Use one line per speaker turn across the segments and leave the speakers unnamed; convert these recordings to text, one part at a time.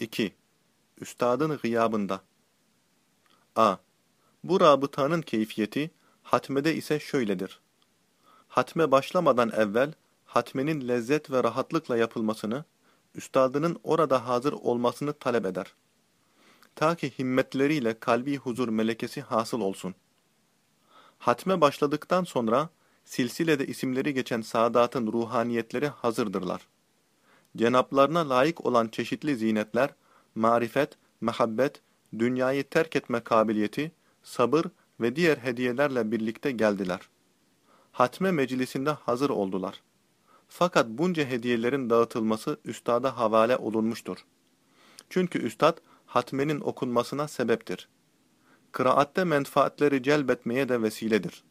2. Üstadın gıyabında A. Bu rabıtanın keyfiyeti, hatmede ise şöyledir. Hatme başlamadan evvel, hatmenin lezzet ve rahatlıkla yapılmasını, üstadının orada hazır olmasını talep eder. Ta ki himmetleriyle kalbi huzur melekesi hasıl olsun. Hatme başladıktan sonra, silsilede isimleri geçen saadatın ruhaniyetleri hazırdırlar. Cenaplarına layık olan çeşitli zinetler, marifet, mehabbet, dünyayı terk etme kabiliyeti, sabır ve diğer hediyelerle birlikte geldiler. Hatme meclisinde hazır oldular. Fakat bunca hediyelerin dağıtılması üstada havale olunmuştur. Çünkü üstad, hatmenin okunmasına sebeptir. Kıraatte menfaatleri celbetmeye de vesiledir.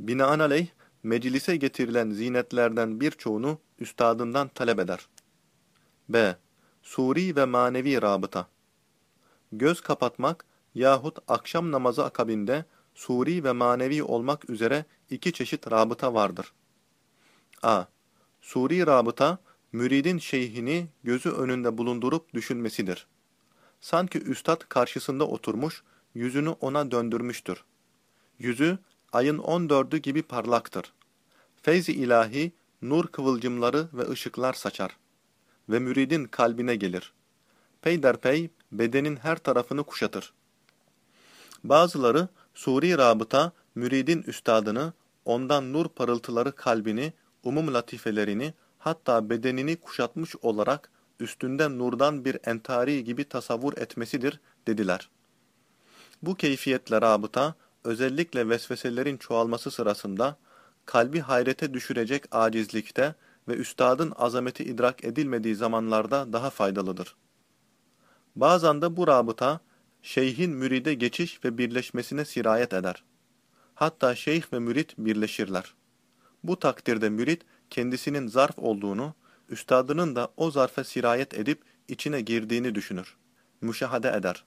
Binaenaleyh, meclise getirilen zinetlerden birçoğunu üstadından talep eder. B. Suri ve manevi rabıta Göz kapatmak yahut akşam namazı akabinde suri ve manevi olmak üzere iki çeşit rabıta vardır. A. Suri rabıta, müridin şeyhini gözü önünde bulundurup düşünmesidir. Sanki üstad karşısında oturmuş, yüzünü ona döndürmüştür. Yüzü, ayın on dördü gibi parlaktır. Feyzi ilahi, nur kıvılcımları ve ışıklar saçar. Ve müridin kalbine gelir. Peyderpey, bedenin her tarafını kuşatır. Bazıları, suri rabıta, müridin üstadını, ondan nur parıltıları kalbini, umum latifelerini, hatta bedenini kuşatmış olarak üstünden nurdan bir entari gibi tasavvur etmesidir, dediler. Bu keyfiyetle rabıta, özellikle vesveselerin çoğalması sırasında, kalbi hayrete düşürecek acizlikte ve üstadın azameti idrak edilmediği zamanlarda daha faydalıdır. Bazen de bu rabıta, şeyhin müride geçiş ve birleşmesine sirayet eder. Hatta şeyh ve mürit birleşirler. Bu takdirde mürit, kendisinin zarf olduğunu, üstadının da o zarfa sirayet edip içine girdiğini düşünür. Müşahede eder.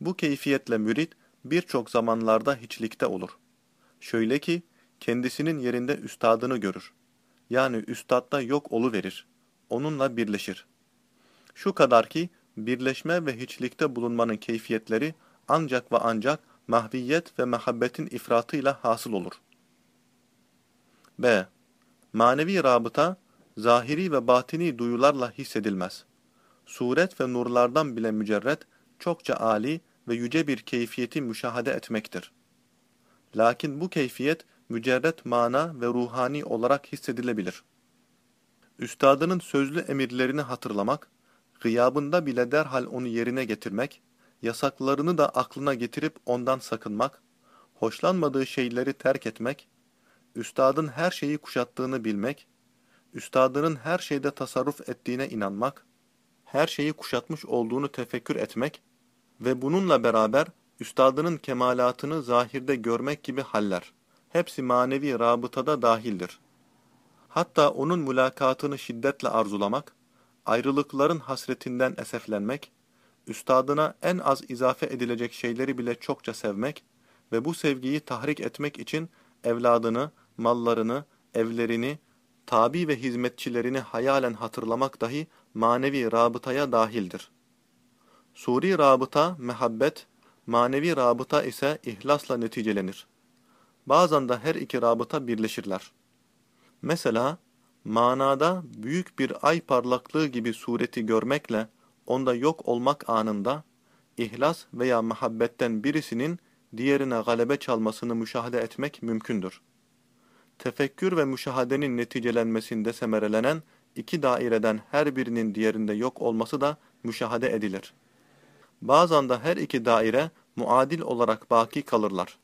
Bu keyfiyetle mürit, birçok zamanlarda hiçlikte olur. Şöyle ki, kendisinin yerinde üstadını görür. Yani üstadda yok verir. Onunla birleşir. Şu kadar ki, birleşme ve hiçlikte bulunmanın keyfiyetleri ancak ve ancak mahviyet ve mehabbetin ifratıyla hasıl olur. B. Manevi rabıta, zahiri ve batini duyularla hissedilmez. Suret ve nurlardan bile mücerret, çokça âli ve yüce bir keyfiyeti müşahede etmektir. Lakin bu keyfiyet, mücerret mana ve ruhani olarak hissedilebilir. Üstadının sözlü emirlerini hatırlamak, gıyabında bile derhal onu yerine getirmek, yasaklarını da aklına getirip ondan sakınmak, hoşlanmadığı şeyleri terk etmek, üstadın her şeyi kuşattığını bilmek, üstadının her şeyde tasarruf ettiğine inanmak, her şeyi kuşatmış olduğunu tefekkür etmek ve bununla beraber üstadının kemalatını zahirde görmek gibi haller. Hepsi manevi rabıtada dahildir. Hatta onun mülakatını şiddetle arzulamak, ayrılıkların hasretinden eseflenmek, üstadına en az izafe edilecek şeyleri bile çokça sevmek ve bu sevgiyi tahrik etmek için evladını, mallarını, evlerini, tabi ve hizmetçilerini hayalen hatırlamak dahi manevi rabıtaya dahildir. Suri rabıta, mehabbet, manevi rabıta ise ihlasla neticelenir. Bazen de her iki rabıta birleşirler. Mesela, manada büyük bir ay parlaklığı gibi sureti görmekle onda yok olmak anında, ihlas veya muhabbetten birisinin diğerine galebe çalmasını müşahede etmek mümkündür. Tefekkür ve müşahadenin neticelenmesinde semerelenen iki daireden her birinin diğerinde yok olması da müşahede edilir. Bazen de her iki daire muadil olarak baki kalırlar.